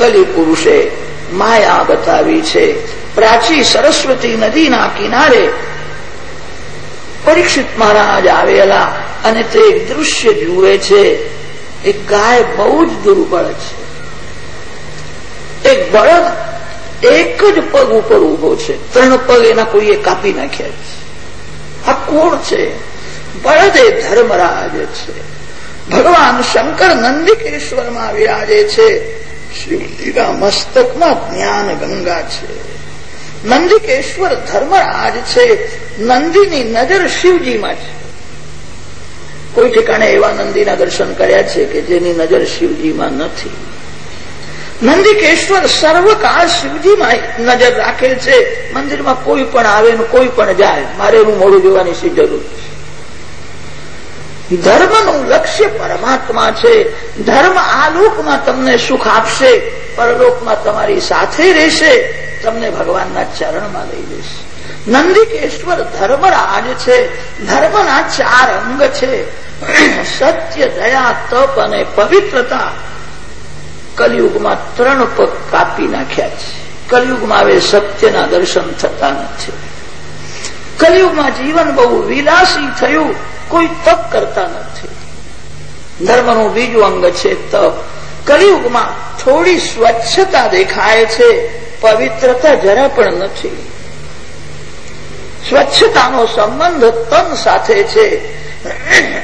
કલી પુરુષે માયા બતાવી છે. પ્રાચી સરસ્વતી નદીના કિનારે પરીક્ષિત મહારાજ આવેલા અને તે દૃશ્ય જુએ છે. એ ગાય બહુ જ દુર્બળ છે. એક બળદ એક જ પગ ઉપર ઊભો છે. ત્રણ પગ એના કોઈએ કાપી નાખ્યા છે. આ કોણ છે? બળદ એ ધર્મરાજ છે. ભગવાન શંકર નંદિકેશ્વરમાં વિરાજે છે. શિવજીના મસ્તકમાં જ્ઞાન ગંગા છે. નંદિકેશ્વર ધર્મરાજ છે. નંદીની નજર શિવજીમાં છે. કોઈ ઠેકાણે એવા નંદીના દર્શન કર્યા છે કે જેની નજર શિવજીમાં નથી. નંદિકેશ્વર સર્વકાળ શિવજીમાં નજર રાખેલ છે. મંદિરમાં કોઈ પણ આવે ને કોઈ પણ જાય. મારે એનું મોડું જોવાની શી જરૂર છે? ધર્મનું લક્ષ્ય પરમાત્મા છે. ધર્મ આ લોકમાં તમને સુખ આપશે. પરલોકમાં તમારી સાથે રહેશે. તમને ભગવાનના ચરણમાં લઈ જશે. નંદિકેશ્વર ધર્મરાજ છે. ધર્મના ચાર અંગ છે. સત્ય, દયા, તપ અને પવિત્રતા કલયુગમાં ત્રણ પગ કાપી નાખ્યા છે. કલયુગમાં હવે સત્યના દર્શન થતા નથી. કલયુગમાં જીવન બહુ વિલાસી થયું. કોઈ તપ કરતા નથી. ધર્મનું બીજું અંગ છે તપ. કલિયુગમાં થોડી સ્વચ્છતા દેખાય છે, પવિત્રતા જરા પણ નથી. સ્વચ્છતાનો સંબંધ તન સાથે છે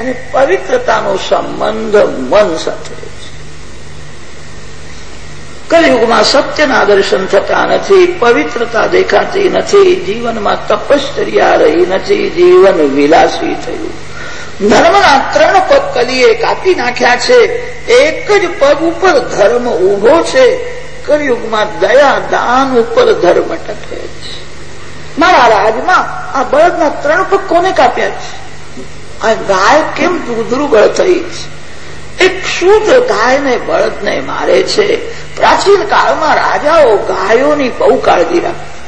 અને પવિત્રતાનો સંબંધ મન સાથે છે. કલયુગમાં સત્યના દર્શન થતા નથી, પવિત્રતા દેખાતી નથી, જીવનમાં તપશ્ચર્યા રહી નથી, જીવન વિલાસી થયું. ધર્મના ત્રણ પગ કલીએ કાપી નાખ્યા છે. એક જ પગ ઉપર ધર્મ ઊભો છે. કલયુગમાં દયા, દાન ઉપર ધર્મ ટકે છે. મારા રાજમાં આ બળદના ત્રણ પગ કોને કાપ્યા છે? આ ગાય કેમ દુર્ગળ થઈ છે? એક શુદ્ધ ગાયને બળદને મારે છે. પ્રાચીન કાળમાં રાજાઓ ગાયોની બહુ કાળજી રાખે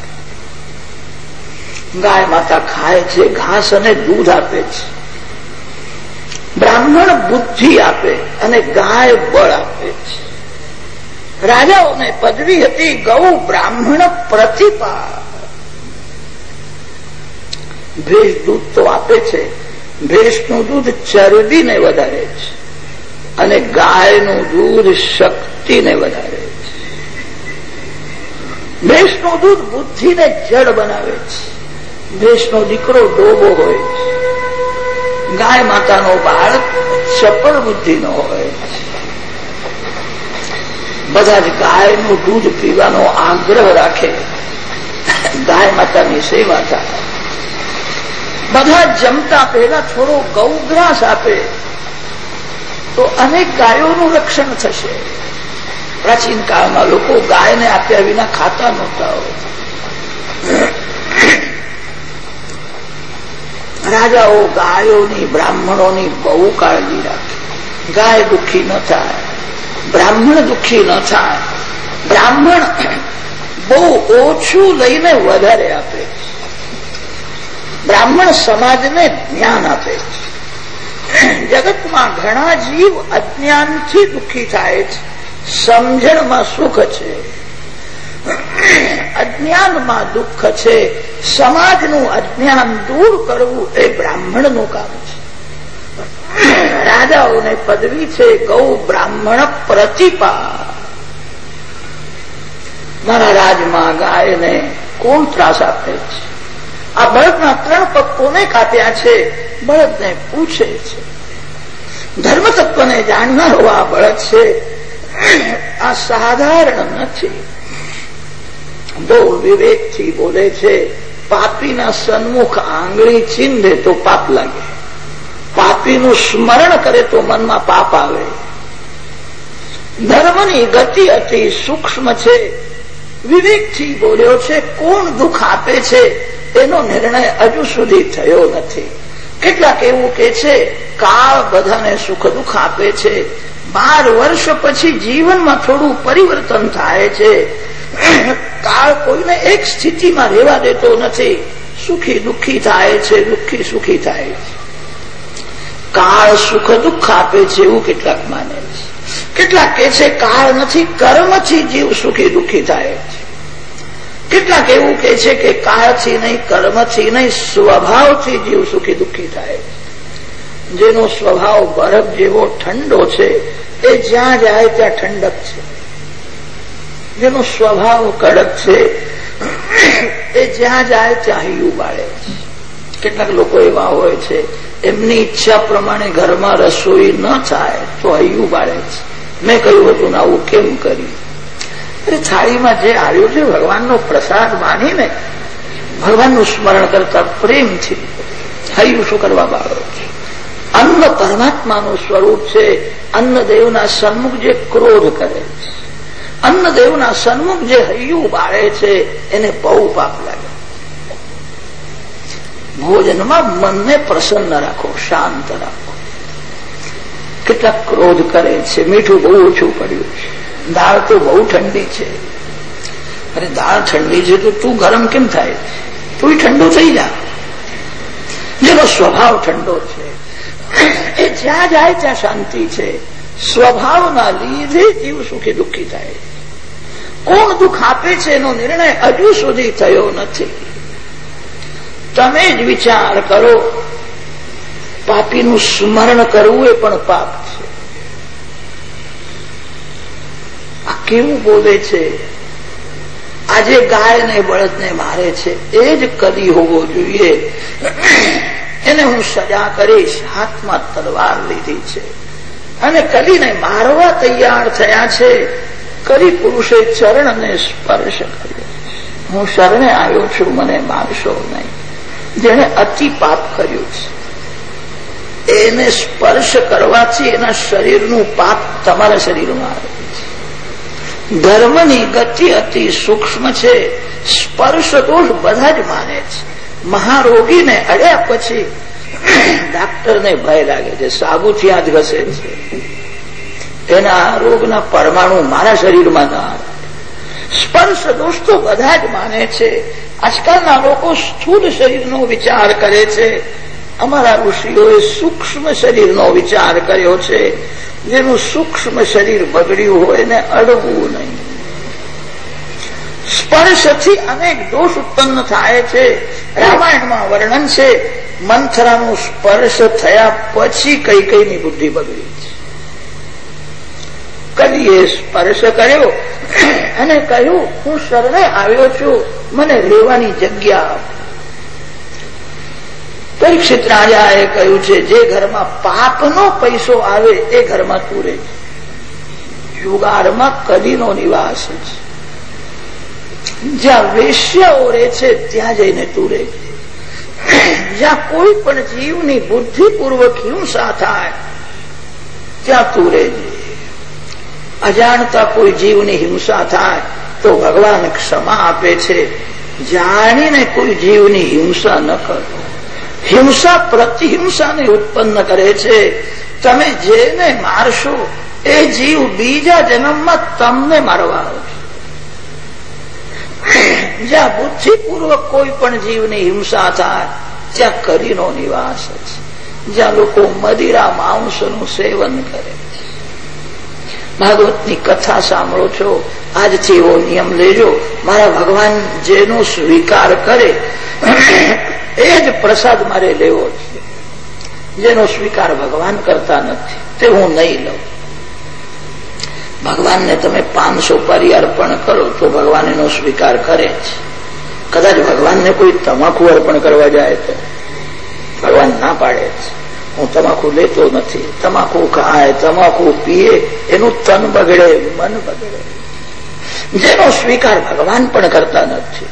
ગાય માતા ખાય છે, ઘાસ અને દૂધ આપે છે. બ્રાહ્મણ બુદ્ધિ આપે અને ગાય બળ આપે છે. રાજાઓને પદવી હતી ગૌ બ્રાહ્મણ પ્રતિપા ભેષ દૂધ તો આપે છે. ભેષનું દૂધ ચરબીને વધારે છે. અને ગાયનું દૂધ શક્તિને વધારે છે. ભેષનું દૂધ બુદ્ધિને જડ બનાવે છે. ભેષનો દીકરો ડોબો હોય છે. ગાય માતાનો બાળક ચપળ બુદ્ધિનો હોય. બધા જ ગાયનું દૂધ પીવાનો આગ્રહ રાખે. ગાય માતાની સેવા થાય. બધા જમતા પહેલા થોડો ગૌગ્રાસ આપે. તો અનેક ગાયોનું રક્ષણ થશે. પ્રાચીન કાળમાં લોકો ગાયને આપ્યા વિના ખાતા નહોતા હોય. રાજાઓ ગાયોની, બ્રાહ્મણોની બહુ કાળજી રાખે. ગાય દુઃખી ન થાય, બ્રાહ્મણ દુઃખી ન થાય. બ્રાહ્મણ બહુ ઓછું લઈને વધારે આપે બ્રાહ્મણ સમાજને જ્ઞાન આપે જગતમાં ઘણા જીવ અજ્ઞાનથી દુઃખી થાય છે. સમજણમાં સુખ છે. અજ્ઞાનમાં દુઃખ છે, સમાજનું અજ્ઞાન દૂર કરવું એ બ્રાહ્મણનું કામ છે. રાજાઓને પદવી છે, ગૌ બ્રાહ્મણ પ્રતિપા. મારા રાજમાં ગાયને કોણ ત્રાસ આપે છે? આ બળદના ત્રણ પગ કોને કાપ્યા છે? બળદને પૂછે છે. ધર્મ તત્વને જાણનારો આ બળદ છે. આ સાધારણ નથી. બહુ વિવેકથી બોલે છે, પાપીના સન્મુખ આંગળી ચીંધે તો પાપ લાગે. પાપીનું સ્મરણ કરે તો મનમાં પાપ આવે. ધર્મની ગતિ અતિ સૂક્ષ્મ છે. વિવેકથી બોલ્યો છે, કોણ દુઃખ આપે છે? એનો નિર્ણય હજુ સુધી થયો નથી. કેટલાક એવું કે છે, કાળ બધાને સુખ દુઃખ આપે છે. બાર વર્ષ પછી જીવનમાં થોડું પરિવર્તન થાય છે. કાળ કોઈને એક સ્થિતિમાં રહેવા દેતો નથી. સુખી દુઃખી થાય છે, દુઃખી સુખી થાય છે. કાળ સુખ દુઃખ આપે છે એવું કેટલાક માને છે. કેટલાક કે છે કાળ નથી, કર્મથી જીવ સુખી દુઃખી થાય કેટલાક એવું કે છે કે કાળથી નહીં, કર્મથી નહીં, સ્વભાવથી જીવ સુખી દુઃખી થાય જેનો સ્વભાવ બરફ જેવો ઠંડો છે, એ જ્યાં જાય ત્યાં ઠંડક છે. જેનો સ્વભાવ કડક છે, એ જ્યાં જાય ત્યાં છે. કેટલાક લોકો એવા હોય છે, એમની ઈચ્છા પ્રમાણે ઘરમાં રસોઈ ન થાય તો હૈયું બાળે છે. મેં કહ્યું હતું આવું કેમ કર્યું? અરે થાળીમાં જે આવ્યું છે, ભગવાનનો પ્રસાદ માનીને ભગવાનનું સ્મરણ કરતા પ્રેમથી હૈયું શું કરવા બાળો છે? અન્ન પરમાત્માનું સ્વરૂપ છે. અન્નદેવના સન્મુખ જે ક્રોધ કરે છે. અન્નદેવના સન્મુખ જે હૈયું બાળે છે, એને બહુ પાપ લાગે. ભોજનમાં મનને પ્રસન્ન રાખો, શાંત રાખો. કેટલાક ક્રોધ કરે છે, મીઠું બહુ ઓછું પડ્યું છે. દાળ તો બહુ ઠંડી છે. અરે દાળ ઠંડી છે તો તું ગરમ કેમ થાય? તું ઠંડુ થઈ જા. જેનો સ્વભાવ ઠંડો છે, એ જ્યાં જાય ત્યાં શાંતિ છે. સ્વભાવના લીધે જીવ સુખી દુઃખી થાય. કોણ દુઃખ આપે છે એનો નિર્ણય હજુ સુધી થયો નથી. તમે જ વિચાર કરો, પાપીનું સ્મરણ કરવું એ પણ પાપ છે. આ કેવું બોલે છે? આજે ગાયને બળદને મારે છે, એ જ કદી હોવો જોઈએ. એને હું સજા કરીશ, હાથમાં તલવાર લીધી છે. અને કલીને મારવા તૈયાર થયા છે કલી પુરુષે ચરણને સ્પર્શ કર્યો. હું શરણે આવ્યો છું, મને મારશો નહીં. જેણે અતિ પાપ કર્યું છે. એને સ્પર્શ કરવાથી એના શરીરનું પાપ તમારા શરીરમાં આવે છે. ધર્મની ગતિ અતિ સૂક્ષ્મ છે. સ્પર્શ દોષ બધા જ માને છે. મહારોગીને અડ્યા પછી ડાક્ટરને ભય લાગે છે. સાબુથી આ જ ઘસે છે. એના રોગના પરમાણુ મારા શરીરમાં ના આવે. સ્પર્શ દોસ્તો બધા જ માને છે. આજકાલના લોકો સ્થૂળ શરીરનો વિચાર કરે છે. અમારા ઋષિઓએ સૂક્ષ્મ શરીરનો વિચાર કર્યો છે. જેનું સૂક્ષ્મ શરીર બગડ્યું હોય ને અડવું નહીં. સ્પર્શથી અનેક દોષ ઉત્પન્ન થાય છે. રામાયણમાં વર્ણન છે, મંથરાનું સ્પર્શ થયા પછી કઈ કઈની બુદ્ધિ બગડી છે. કલીએ સ્પર્શ કર્યો અને કહ્યું, હું શરણે આવ્યો છું. મને રહેવાની જગ્યા પરીક્ષિત રાજાએ કહ્યું છે, જે ઘરમાં પાપનો પૈસો આવે, એ ઘરમાં તું રહે. યુગારમાં કદીનો નિવાસ છે જ્યાં વેશ્યાઓ રહે છે, ત્યાં જઈને તું રહે. જ્યાં કોઈ પણ જીવની બુદ્ધિપૂર્વક હિંસા થાય, ત્યાં તું રહેજે. અજાણતા કોઈ જીવની હિંસા થાય તો ભગવાન ક્ષમા આપે છે. જાણીને કોઈ જીવની હિંસા ન કરો. હિંસા પ્રતિહિંસાને ઉત્પન્ન કરે છે. તમે જેને મારશો, એ જીવ બીજા જન્મમાં તમને મારવા આવશે. જ્યાં બુદ્ધિપૂર્વક કોઈ પણ જીવની હિંસા થાય, ત્યાં કરીનો નિવાસ છે. જ્યાં લોકો મદિરા માંસનું સેવન કરે. ભાગવતની કથા સાંભળો છો. આજથી એવો નિયમ લેજો. મારા ભગવાન જેનો સ્વીકાર કરે, એ જ પ્રસાદ મારે લેવો છે. જેનો સ્વીકાર ભગવાન કરતા નથી, તે હું નહીં લઉં. ભગવાનને તમે પાંચસો પરી અર્પણ કરો તો ભગવાન એનો સ્વીકાર કરે છે. કદાચ ભગવાનને કોઈ તમાકુ અર્પણ કરવા જાય તો ભગવાન ના પાડે છે. હું તમાકુ લેતો નથી. તમાકુ ખાય, તમાકુ પીએ, એનું તન બગડે, મન બગડે. જેનો સ્વીકાર ભગવાન પણ કરતા નથી.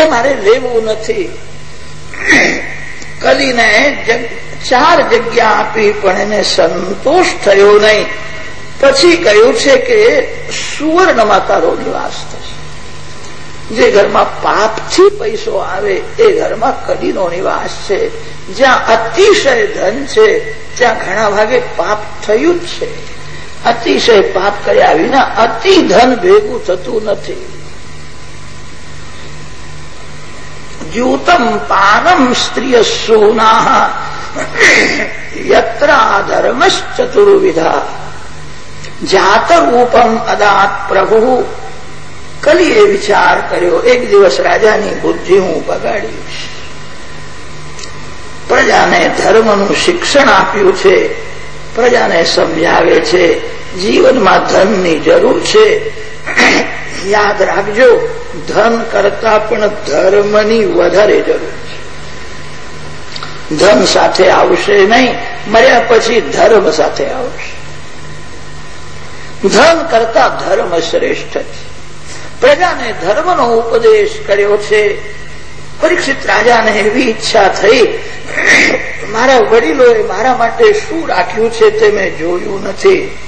એ મારે લેવું નથી. કલીને ચાર જગ્યા આપી પણ એને સંતોષ થયો નહીં. પછી કહ્યું છે કે સુવર્ણમાં તારો નિવાસ થશે. જે ઘરમાં પાપથી પૈસો આવે, એ ઘરમાં કડીનો નિવાસ છે. જ્યાં અતિશય ધન છે, ત્યાં ઘણા ભાગે પાપ થયું જ છે. અતિશય પાપ કર્યા વિના અતિ ધન ભેગું થતું નથી. જ્યુતમ પાનમ સ્ત્રીય સોના યત્ર ધર્મશ્ચતુર્વિધા. જાતરૂપમ અદાત પ્રભુ કલીએ વિચાર કર્યો, એક દિવસ રાજાની બુદ્ધિ હું બગાડીશ પ્રજાને ધર્મનું શિક્ષણ આપ્યું છે, પ્રજાને સમજાવે છે, જીવનમાં ધનની જરૂર છે. યાદ રાખજો, ધન કરતા પણ ધર્મની વધારે જરૂર છે. ધન સાથે આવશે નહીં, મર્યા પછી ધર્મ સાથે આવશે. ધન કરતા ધર્મ શ્રેષ્ઠ છે. પ્રજાને ધર્મનો ઉપદેશ કર્યો છે. પરીક્ષિત રાજાને એવી ઈચ્છા થઈ. મારા વડીલોએ મારા માટે શું રાખ્યું છે તે મેં જોયું નથી.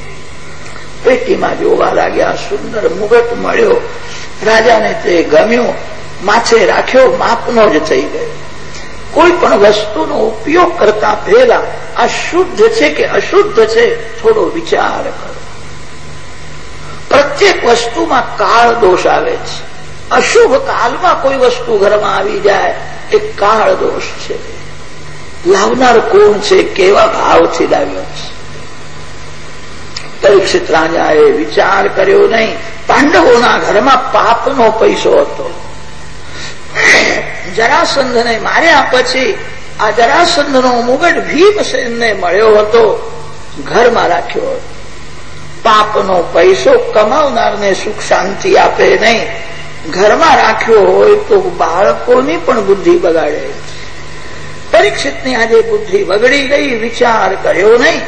પેટીમાં જોવા લાગ્યા, સુંદર મુગટ મળ્યો. રાજાને તે ગમ્યો. માથે રાખ્યો, માપનો જ થઈ ગયો. કોઈ પણ વસ્તુનો ઉપયોગ કરતા પહેલા આ શુદ્ધ છે કે અશુદ્ધ છે, થોડો વિચાર કરો. પ્રત્યેક વસ્તુમાં કાળ દોષ આવે છે. અશુભ કાળમાં કોઈ વસ્તુ ઘરમાં આવી જાય, એ કાળ દોષ છે. લાવનાર કોણ છે, કેવા ભાવથી લાવ્યો છે? પરીક્ષિત રાજાએ વિચાર કર્યો નહીં. પાંડવોના ઘરમાં પાપનો પૈસો હતો. જરાસંધને માર્યા પછી આ જરાસંધનો મુગટ ભીમસેનને મળ્યો હતો, ઘરમાં રાખ્યો હતો. પાપનો પૈસો કમાવનારને સુખ શાંતિ આપે નહીં. ઘરમાં રાખ્યો હોય તો બાળકોની પણ બુદ્ધિ બગાડે પરીક્ષિતની આજે બુદ્ધિ બગડી ગઈ, વિચાર કર્યો નહીં.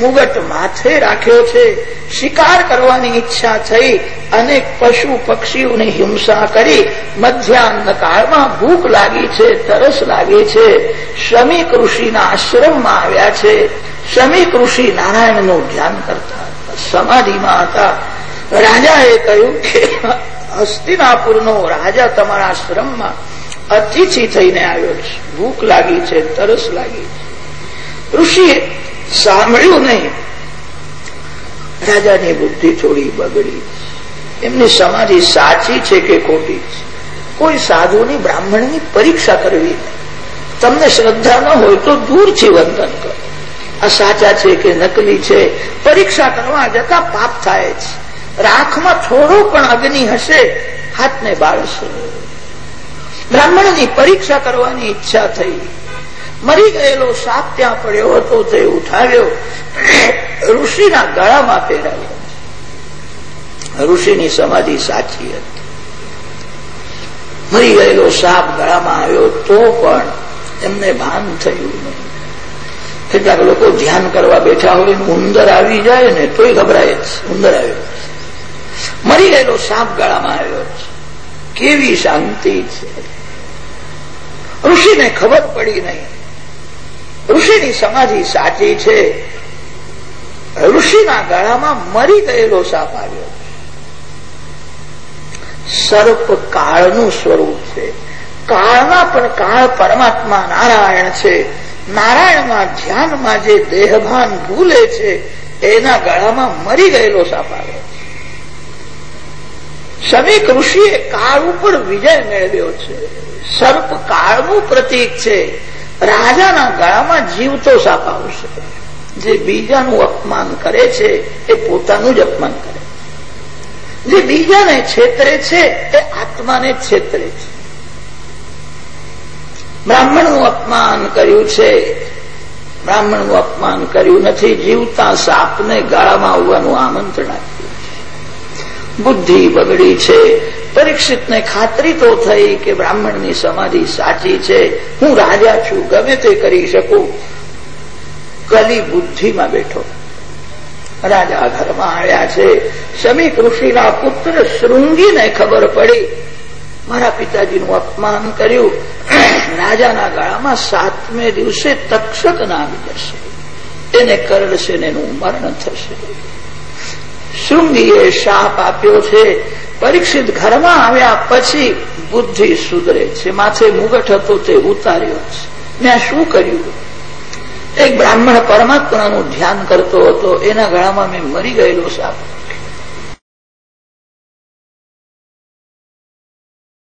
મુગટ માથે રાખ્યો છે. શિકાર કરવાની ઈચ્છા થઈ. અનેક પશુ પક્ષીઓની હિંસા કરી. મધ્યાહન કાળમાં ભૂખ લાગી છે, તરસ લાગી છે. શ્રમિક ઋષિના આશ્રમમાં આવ્યા છે. શ્રમિક ઋષિ નારાયણનું ધ્યાન કરતા સમાધિમાં હતા રાજાએ કહ્યું કે હસ્તિનાપુરનો રાજા તમારા આશ્રમમાં અતિથિ થઈને આવ્યો છે. ભૂખ લાગી છે, તરસ લાગી છે. ઋષિએ સાંભળ્યું નહીં. રાજાની બુદ્ધિ થોડી બગડી એમની સમાધિ સાચી છે કે ખોટી છે? કોઈ સાધુની બ્રાહ્મણની પરીક્ષા કરવી. તમને શ્રદ્ધા ન હોય તો દૂરથી વંદન કરો. આ સાચા છે કે નકલી છે? પરીક્ષા કરવા જતા પાપ થાય છે રાખમાં થોડો પણ અગ્નિ હશે, હાથને બાળશે બ્રાહ્મણની પરીક્ષા કરવાની ઈચ્છા થઈ. મરી ગયેલો સાપ ત્યાં પડ્યો હતો, તે ઉઠાવ્યો. ઋષિના ગળામાં પહેરાવ્યો. ઋષિની સમાધિ સાચી હતી. મરી ગયેલો સાપ ગળામાં આવ્યો તો પણ એમને ભાન થયું કેટલાક લોકો ધ્યાન કરવા બેઠા હોય ઉંદર આવી જાય ને તોય ગભરાય જ. ઉંદર આવ્યો મરી ગયેલો સાપ ગળામાં આવ્યો કેવી શાંતિ છે. ઋષિને ખબર પડી નહીં. ઋષિની સમાધિ સાચી છે. ઋષિના ગળામાં મરી ગયેલો સાપ આવ્યો સર્પ કાળનું સ્વરૂપ છે. કાળમાં પણ કાળ પરમાત્મા નારાયણ છે. નારાયણમાં ધ્યાનમાં જે દેહભાન ભૂલે છે, એના ગળામાં મરી ગયેલો સાપ આવ્યો શમીક ઋષિએ કાળ ઉપર વિજય મેળવ્યો છે. સર્પ કાળનું પ્રતીક છે. રાજાના ગળામાં જીવતો સાપ આવશે. જે બીજાનું અપમાન કરે છે, એ પોતાનું જ અપમાન કરે જે બીજાને છેતરે છે, એ આત્માને છેતરે છે. બ્રાહ્મણનું અપમાન કર્યું છે. બ્રાહ્મણનું અપમાન કર્યું નથી. જીવતા સાપને ગાળામાં આવવાનું આમંત્રણ આપ્યું બુદ્ધિ બગડી છે. પરીક્ષિતને ખાતરી તો થઈ કે બ્રાહ્મણની સમાધિ સાચી છે. હું રાજા છું. ગમે તે કરી શકું. કલી બુદ્ધિમાં બેઠો. રાજા ઘરમાં આવ્યા છે. શમી ઋષિના પુત્ર શૃંગીને ખબર પડી મારા પિતાજીનું અપમાન કર્યું. રાજાના ગાળામાં સાતમે દિવસે તક્ષક નામી જશે એને કરડશે ને એનું મરણ થશે. શૃંગીએ શાપ આપ્યો છે. પરીક્ષિત ઘરમાં આવ્યા પછી બુદ્ધિ સુધરે છે. માથે મુગટ હતો તે ઉતાર્યો છે. મેં શું કર્યું? એક બ્રાહ્મણ પરમાત્માનું ધ્યાન કરતો હતો. એના ગળામાં મેં મરી ગયેલો સાપ.